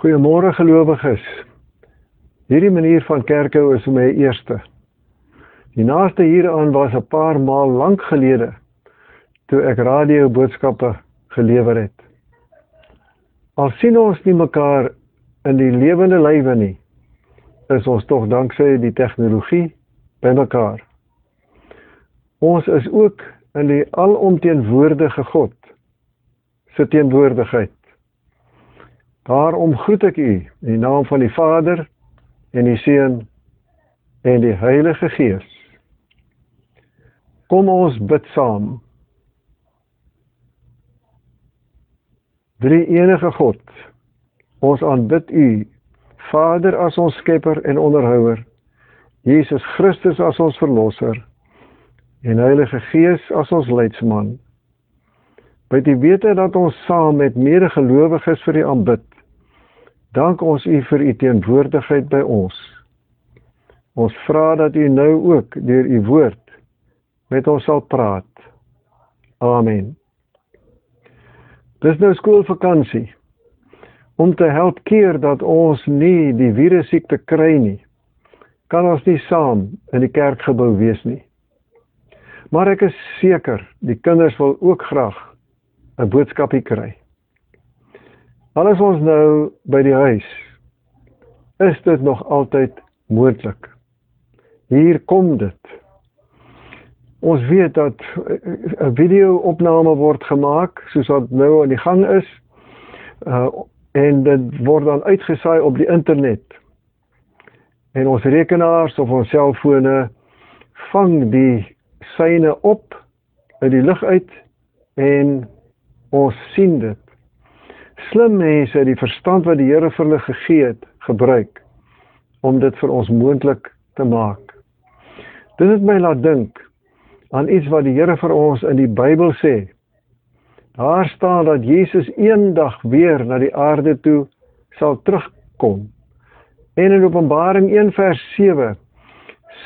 Goeiemôre gelowiges. Hierdie manier van kerkhou is my eerste. Die naaste hieraan was 'n paar maal lank gelede toe ek radio boodskappe gelewer het. Al sien ons nie mekaar in die lewende lywe nie, is ons tog danksy die tegnologie by mekaar. Ons is ook in die alomteenwoordige God se teenwoordigheid. Daarom groet ek u in die naam van die Vader en die Seun en die Heilige Gees. Kom ons bid saam. Drie enige God. Ons aanbid U, Vader as ons skepper en onderhouer, Jesus Christus as ons verlosser en Heilige Gees as ons leidsman. By die wete dat ons saam met medegelowiges vir U aanbid, dank ons U vir U teenwoordigheid by ons. Ons vra dat U nou ook deur U woord met ons sal praat. Amen. Dis nou skoolvakansie. Om te help keer dat ons nie die virus siekte kry nie, kan ons nie saam in die kerkgebou wees nie. Maar ek is seker die kinders wil ook graag 'n boodskapie kry. Alles ons nou by die huis. Is dit nog altyd moontlik? Hier kom dit. Ons weet dat 'n video-opname word gemaak soos wat nou aan die gang is. Uh en dit word dan uitgesaai op die internet. En ons rekenaars of ons selfone vang die syne op uit die lug uit en ons sien dit. Slim mense het die verstand wat die Here vir hulle gegee het, gebruik om dit vir ons moontlik te maak. Dit het my laat dink aan iets wat die Here vir ons in die Bybel sê. Daar staan dat Jesus eendag weer na die aarde toe sal terugkom. En in Openbaring 1 vers 7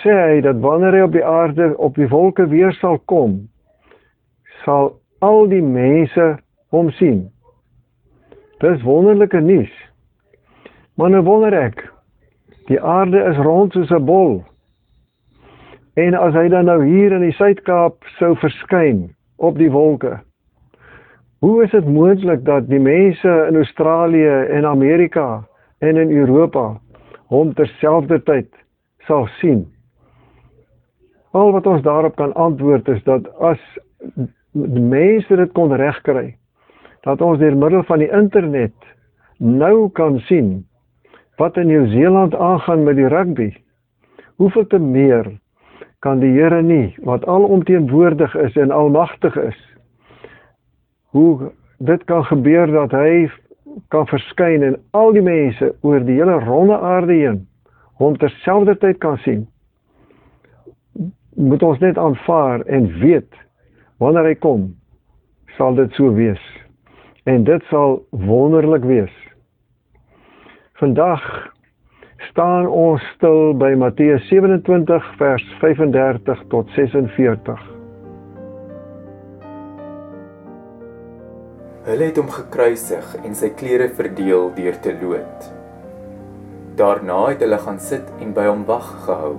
sê hy dat wanneer hy op die aarde op die wolke weer sal kom, sal al die mense hom sien. Dis wonderlike nuus. Maar nou wonder ek, die aarde is rond soos 'n bol. En as hy dan nou hier in die Suid-Kaap sou verskyn op die wolke. Hoe is dit moontlik dat die mense in Australië en Amerika en in Europa hom terselfdertyd sal sien? Al wat ons daarop kan antwoord is dat as die mense dit kon regkry, dat ons deur middel van die internet nou kan sien wat in Nieu-Seeland aangaan met die rugby. Hoeveel te meer kan die Here nie wat alomteenwoordig is en almagtig is hoe dit kan gebeur dat hy kan verskyn en al die mense oor die hele ronde aarde heen hom terselfdertyd kan sien moet ons net aanvaar en weet wanneer hy kom sal dit so wees en dit sal wonderlik wees vandag staan ons stil by Matteus 27 vers 35 tot 46. Hulle het hom gekruisig en sy klere verdeel deur te loot. Daarna het hulle gaan sit en by hom wag gehou.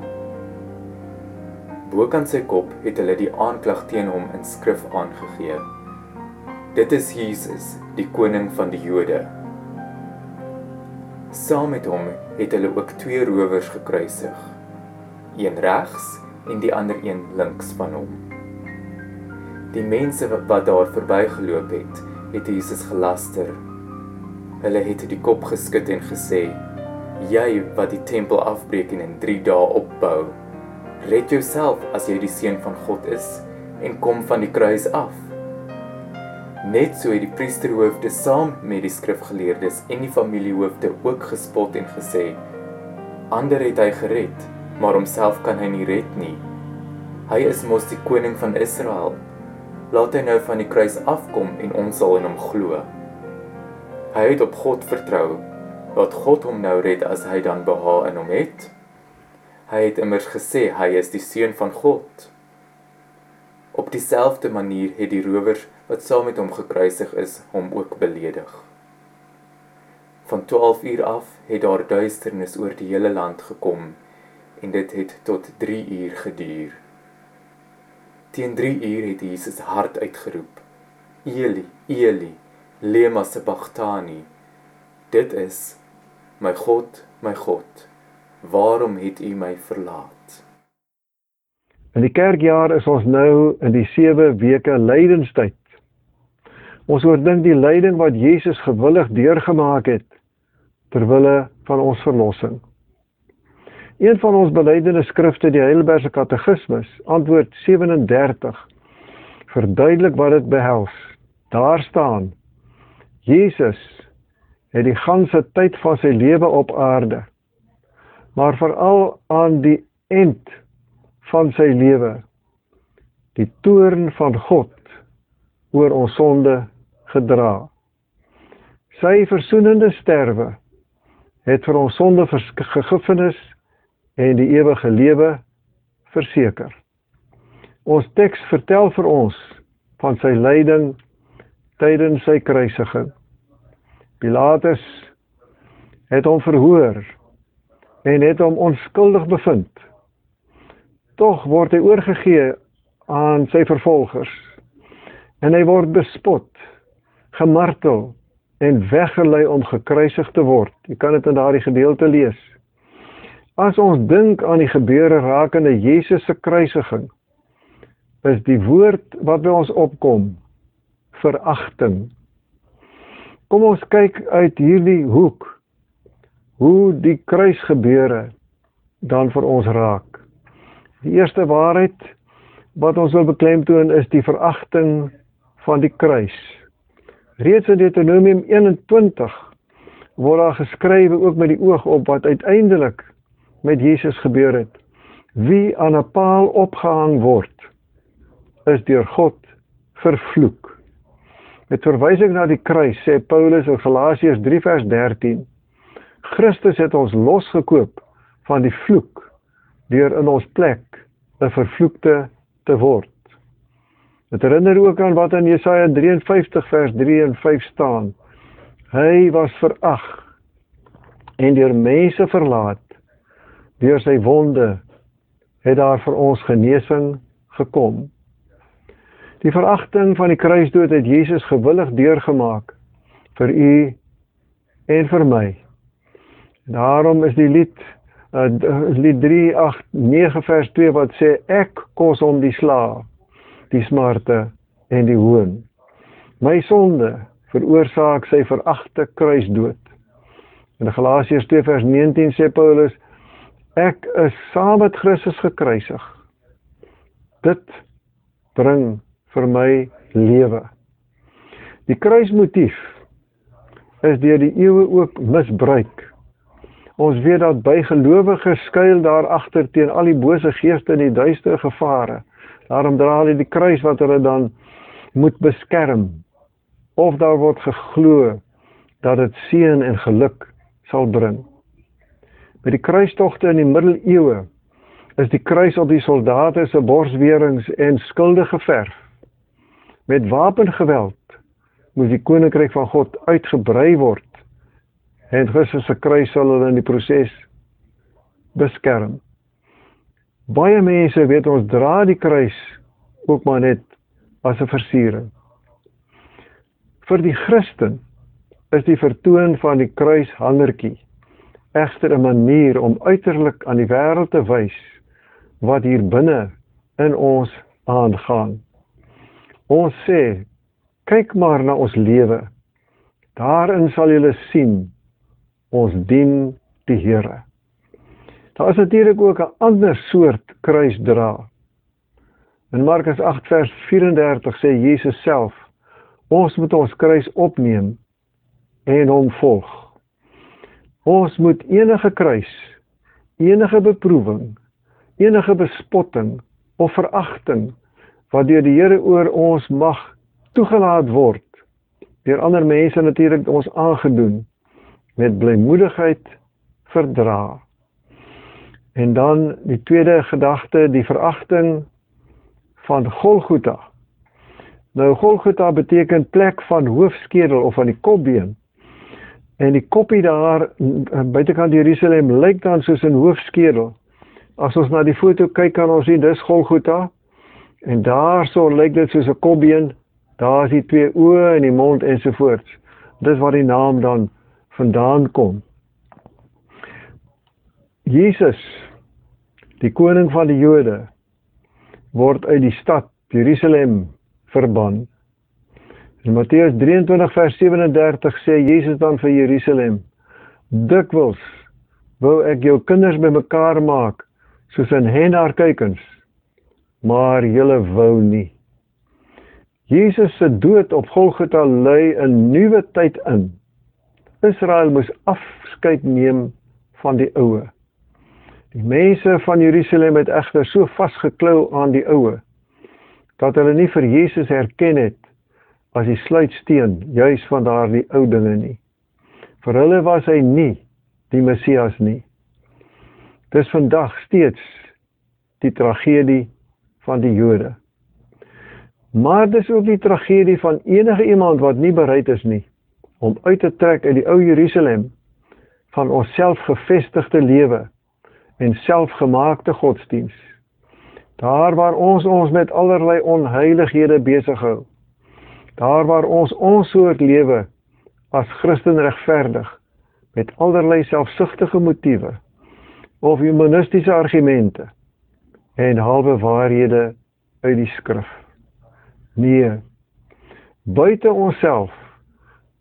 Bokant sy kop het hulle die aanklag teen hom in skrif aangegee. Dit is Jesus, die koning van die Jode. Saam met hom het hulle ook twee rowers gekruisig. Een regs en die ander een links van hom. Die mense wat daar verbygeloop het, het Jesus gelaster. Hulle het die kop geskud en gesê: "Jy wat die tempel afbreek en in 3 dae opbou, red jouself as jy die seun van God is en kom van die kruis af." Net so het die priesterhoofde saam met die skrifgeleerdes en die familiehoofde ook gespot en gesê: "Ander het hy gered, maar homself kan hy nie red nie. Hy is mos die koning van Israel. Laat hy nou van die kruis afkom en ons sal in hom glo." Hy het op God vertrou. Laat God hom nou red as hy dan behaag in hom het. Hy het immers gesê hy is die seun van God. Op dieselfde manier het die rowers wat saam met hom gekruisig is, hom ook beledig. Van 12 uur af het daar duisternis oor die hele land gekom en dit het tot 3 uur geduur. Teen 3 uur het Jesus hard uitgeroep: Eli, Eli, lema sabachthani. Dit is: My God, my God, waarom het U my verlaat? In die kerkjaar is ons nou in die 7 weke lydenstyd. Ons oordink die lyding wat Jesus gewillig deurgemaak het ter wille van ons verlossing. Een van ons belydenis skrifte, die Heidelbergse Katekismes, antwoord 37, verduidelik wat dit behels. Daar staan: Jesus het die ganse tyd van sy lewe op aarde, maar veral aan die eind van sy lewe die toorn van God oor ons sonde gedra. Sy versoenende sterwe het vir ons sonde vergifnis en die ewige lewe verseker. Ons teks vertel vir ons van sy lyding tydens sy kruisiging. Pilatus het hom verhoor en het hom onskuldig bevind. Tog word hy oorgegee aan sy vervolgers. En hy word bespot, gemartel en weggelei om gekruisig te word. Jy kan dit in daardie gedeelte lees. As ons dink aan die gebeure rakende Jesus se kruisiging, is die woord wat by ons opkom veragting. Kom ons kyk uit hierdie hoek hoe die kruisgebeure dan vir ons raak. Die eerste waarheid wat ons wil beklemtoon is die veragting van die kruis. Reeds in Deuteronomium 21 word daar geskrywe ook met die oog op wat uiteindelik met Jesus gebeur het. Wie aan 'n paal opgehang word, is deur God vervloek. Met verwysing na die kruis sê Paulus in Galasiërs 3 vers 13: Christus het ons losgekoop van die vloek deur in ons plek 'n vervloekte te word. Dit herinner ook aan wat in Jesaja 53 vers 3 en 5 staan. Hy was verag en deur mense verlaat. Deur sy wonde het daar vir ons genesing gekom. Die veragting van die kruisdood het Jesus gewillig deurgemaak vir u en vir my. Daarom is die lied uh, lied 389 vers 2 wat sê ek kos hom die sla die smarte en die hoon. My sonde veroorsaak sy veragte kruisdood. In Galasiërs 2 vers 19 sê Paulus ek is saam met Christus gekruisig. Dit bring vir my lewe. Die kruismotief is deur die eeue ook misbruik. Ons weet dat bygelowiges skuil daar agter teen al die bose geeste en die duistere gevare. Daarom dra hulle die kruis wat hulle dan moet beskerm. Of daar word geglo dat dit seën en geluk sal bring. Met die kruistogte in die middeleeue is die kruis op die soldate se borswerings en skilde geverf. Met wapengeweld moes die koninkryk van God uitgebrei word en Christus se kruis sal hulle in die proses beskerm. Baie mense weet ons dra die kruis ook maar net as 'n versiering. Vir die Christen is die vertoon van die kruis hangertjie egter 'n manier om uiterlik aan die wêreld te wys wat hier binne in ons aangaan. Ons sê, kyk maar na ons lewe. Daarin sal julle sien ons dien die Here. Daar is natuurlik ook 'n ander soort kruisdra. In Markus 8 vers 34 sê Jesus self: Ons moet ons kruis opneem en hom volg. Ons moet enige kruis, enige beproewing, enige bespotting of veragting wat deur die Here oor ons mag toegelaat word deur ander mense natuurlik ons aangedoen met blymoedigheid verdra. En dan die tweede gedagte, die veragting van Golgotha. Nou Golgotha beteken plek van hoofskedel of van die kopbeen. En die koppie daar buitekant Jerusalem lyk dan soos 'n hoofskedel. As ons na die foto kyk kan ons sien dis Golgotha. En daarso lyk dit soos 'n kopbeen. Daar is die twee oë en die mond ensovoorts. Dis waar die naam dan vandaan kom. Jesus, die koning van die Jode, word uit die stad Jerusalem verban. In Matteus 23 vers 37 sê Jesus dan vir Jerusalem: "Dikwels wou ek jou kinders bymekaar maak soos 'n hen haar kuikens, maar julle wou nie." Jesus se dood op Golgotha lei 'n nuwe tyd in. Israel moes afskeid neem van die ou. Die mense van Jerusalem het egter so vasgeklou aan die oue dat hulle nie vir Jesus herken het as die sluitsteen juis van daardie ou dinge nie. Vir hulle was hy nie die Messias nie. Dis vandag steeds die tragedie van die Jode. Maar dis ook die tragedie van enige iemand wat nie bereid is nie om uit te trek uit die ou Jerusalem van ons selfgevestigde lewe en selfgemaakte godsdiens. Daar waar ons ons met allerlei onheilighede besig hou. Daar waar ons ons soort lewe as Christen regverdig met allerlei selfsugtige motiewe of humanistiese argumente en halwe waarhede uit die skrif. Nee. Buite onsself,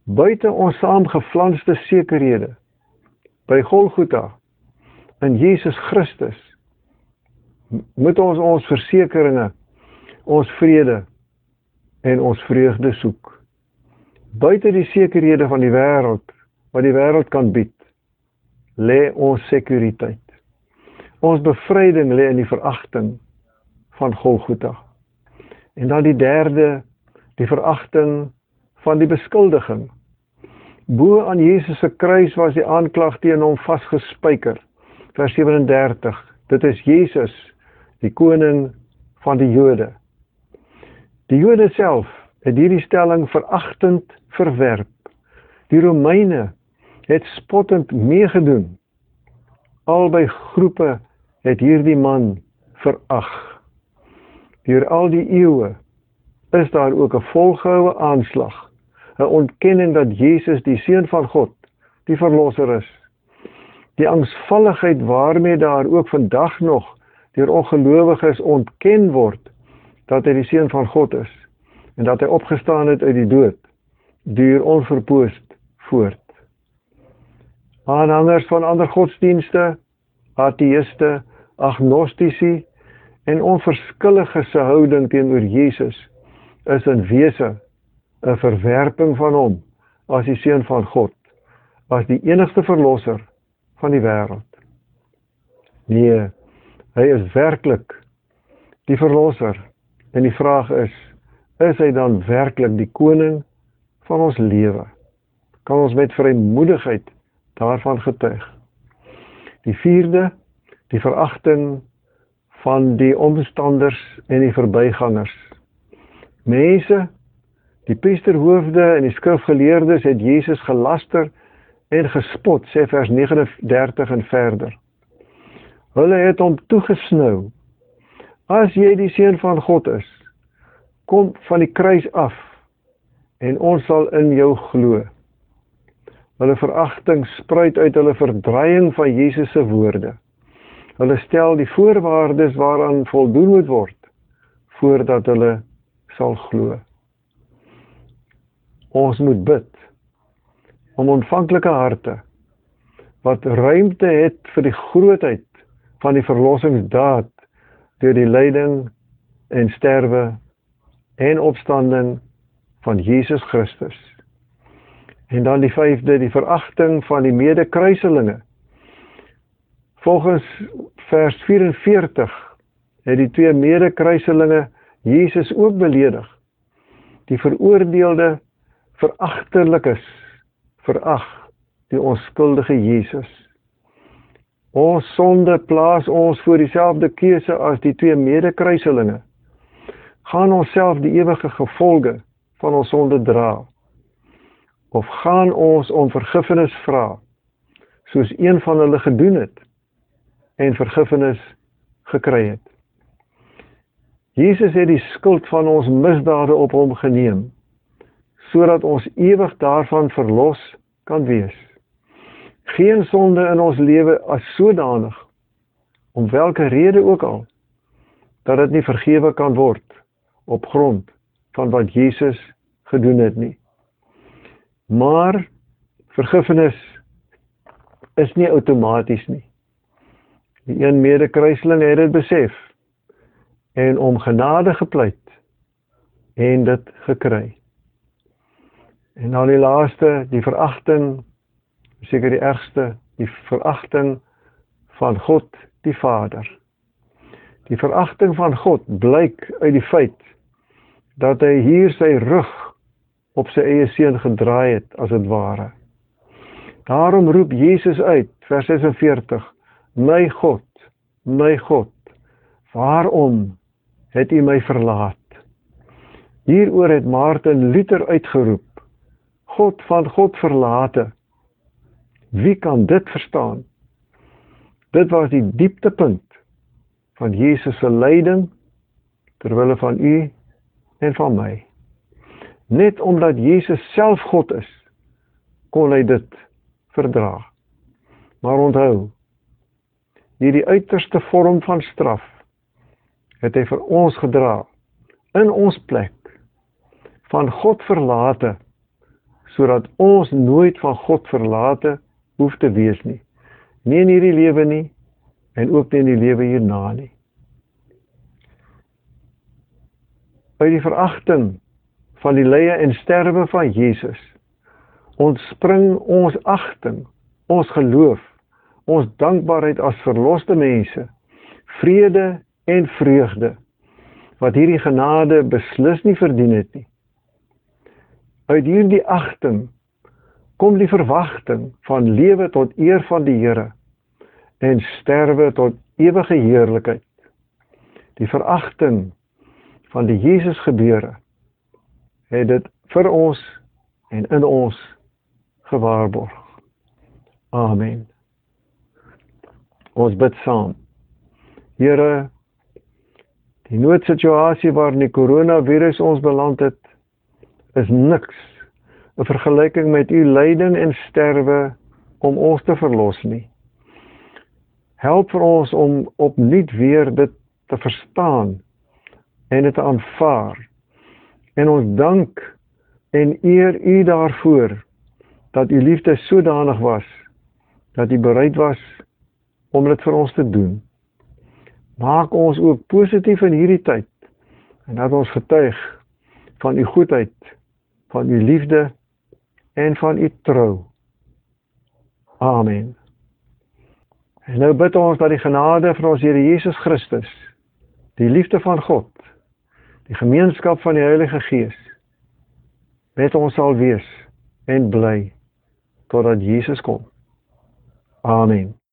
buite ons saamgeflanste sekerhede by Golgotha in Jesus Christus moet ons ons versekeringe, ons vrede en ons vreugde soek. Buite die sekerhede van die wêreld wat die wêreld kan bied, lê ons sekuriteit. Ons bevryding lê in die veragting van Golgotha. En dan die derde, die veragting van die beskuldiging. Bo aan Jesus se kruis was die aanklag teen hom vasgespijker vers 37. Dit is Jesus, die koning van die Jode. Die Jode self het hierdie stelling veragtend verwerp. Die Romeine het spottend meegedoen. Albei groepe het hierdie man verag. Deur al die eeue is daar ook 'n volgehoue aanslag, 'n ontkenning dat Jesus die seun van God, die verlosser is die angsvalligheid waarmee daar ook vandag nog deur ongelowiges ontken word dat hy die seun van God is en dat hy opgestaan het uit die dood duur onverpoost voort. Aanhangers van ander godsdienste, ateïste, agnostici en onverskillige se houding teenoor Jesus is in wese 'n verwerping van hom as die seun van God, as die enigste verlosser van die wêreld. Nee, hy is werklik die verlosser. En die vraag is, is hy dan werklik die koning van ons lewe? Kan ons met vrymoedigheid daarvan getuig? Die vierde, die veragting van die omstanders en die verbygangers. Mense, die priesterhoofde en die skrifgeleerdes het Jesus gelaster en gespot sê vers 39 en verder. Hulle het hom toegesnou. As jy die seun van God is, kom van die kruis af en ons sal in jou glo. Hulle veragting spruit uit hulle verdraaiing van Jesus se woorde. Hulle stel die voorwaardes waaraan voldoen moet word voordat hulle sal glo. Ons moet bid om ontvanklike harte wat ruimte het vir die grootheid van die verlossingsdaad deur die lyding en sterwe en opstanding van Jesus Christus. En dan die vyfde, die veragting van die medekruiselinge. Volgens vers 44 het die twee medekruiselinge Jesus ook beledig. Die veroordeelde veragterlikes verag die onskuldige Jesus. Ons sonde plaas ons voor dieselfde keuse as die twee medekruiselinge. Gaan ons self die ewige gevolge van ons sonde dra of gaan ons om vergifnis vra soos een van hulle gedoen het en vergifnis gekry het. Jesus het die skuld van ons misdade op hom geneem sodat ons ewig daarvan verlos kan wees. Geen sonde in ons lewe as sodanig om watter rede ook al dat dit nie vergewe kan word op grond van wat Jesus gedoen het nie. Maar vergifnis is nie outomaties nie. Die een medekruiseling het dit besef en om genade gepleit en dit gekry. En dan die laaste, die veragting, seker die ergste, die veragting van God die Vader. Die veragting van God blyk uit die feit dat hy hier sy rug op sy eie seun gedraai het as dit ware. Daarom roep Jesus uit vers 46: My God, my God, waarom het U my verlaat? Hieroor het Martin Luther uitgeroep: God van God verlate. Wie kan dit verstaan? Dit was die dieptepunt van Jesus se lyding ter wille van u en van my. Net omdat Jesus self God is, kon hy dit verdra. Maar onthou, hierdie uiterste vorm van straf het hy vir ons gedra in ons plek van God verlate sodat ons nooit van God verlate hoef te wees nie. Nie in hierdie lewe nie en ook nie in die lewe hierna nie. Uit die veragting van die lye en sterwe van Jesus ontspring ons agting, ons geloof, ons dankbaarheid as verloste mense, vrede en vreugde wat hierdie genade beslis nie verdien het nie. Uit hierdie agting kom die verwagting van lewe tot eer van die Here en sterwe tot ewige heerlikheid. Die veragting van die Jesus gebeure het dit vir ons en in ons gewaarborg. Amen. Ons bid saam. Here, die noodsituasie waarin die koronavirus ons beland het, is niks 'n vergelyking met u lyding en sterwe om ons te verlos nie. Help vir ons om opnuut weer dit te verstaan en dit te aanvaar. En ons dank en eer u daarvoor dat u liefde sodanig was dat u bereid was om dit vir ons te doen. Maak ons ook positief in hierdie tyd en dat ons getuig van u goedheid van u liefde en van u trou. Amen. En nou bid ons dat die genade van ons Here Jesus Christus, die liefde van God, die gemeenskap van die Heilige Gees met ons sal wees en bly totdat Jesus kom. Amen.